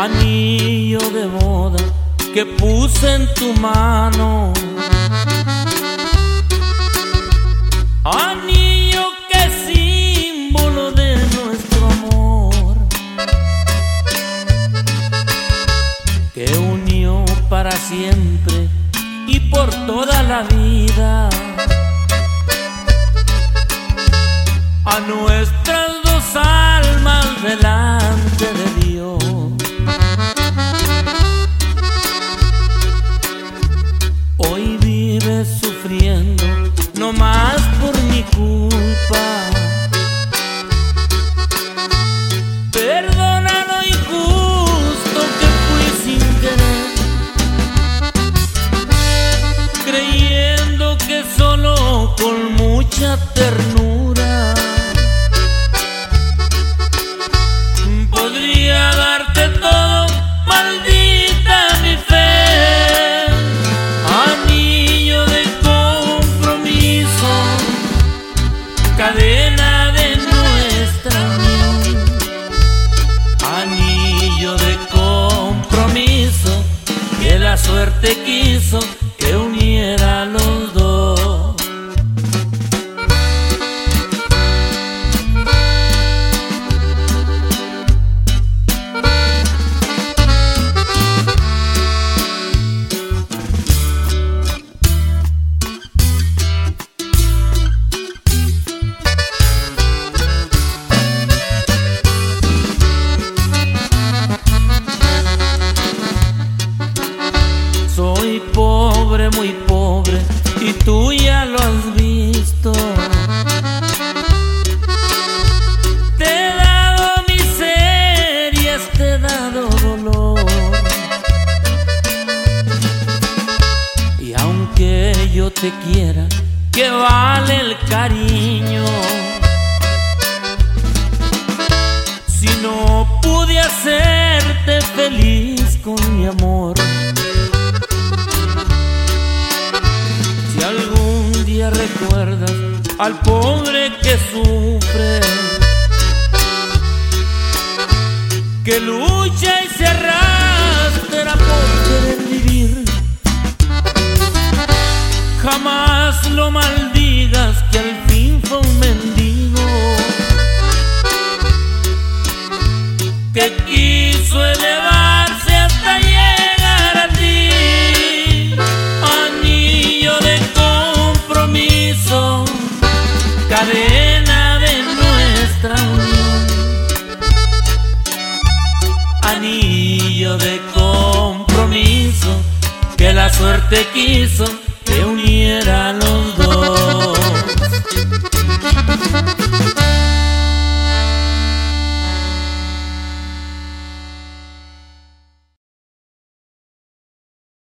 anillo de boda que puse en tu mano. Anillo que símbolo de nuestro amor, que unió para siempre y por toda la vida a nuestras ternura podría darte todo, maldita mi fe. Anillo de compromiso, cadena de nuestra unión. Anillo de compromiso, que la suerte quiso Soy pobre, muy pobre, y tú ya lo has visto. Te he dado miserias, te he dado dolor. Y aunque yo te quiera, que vale el cariño. Al pobre que sufre, que lucha y se arrastra por querer vivir, jamás lo maldigas que al fin fue un mendigo. Que quiso elevarse anillo de compromiso que la suerte quiso que uniera.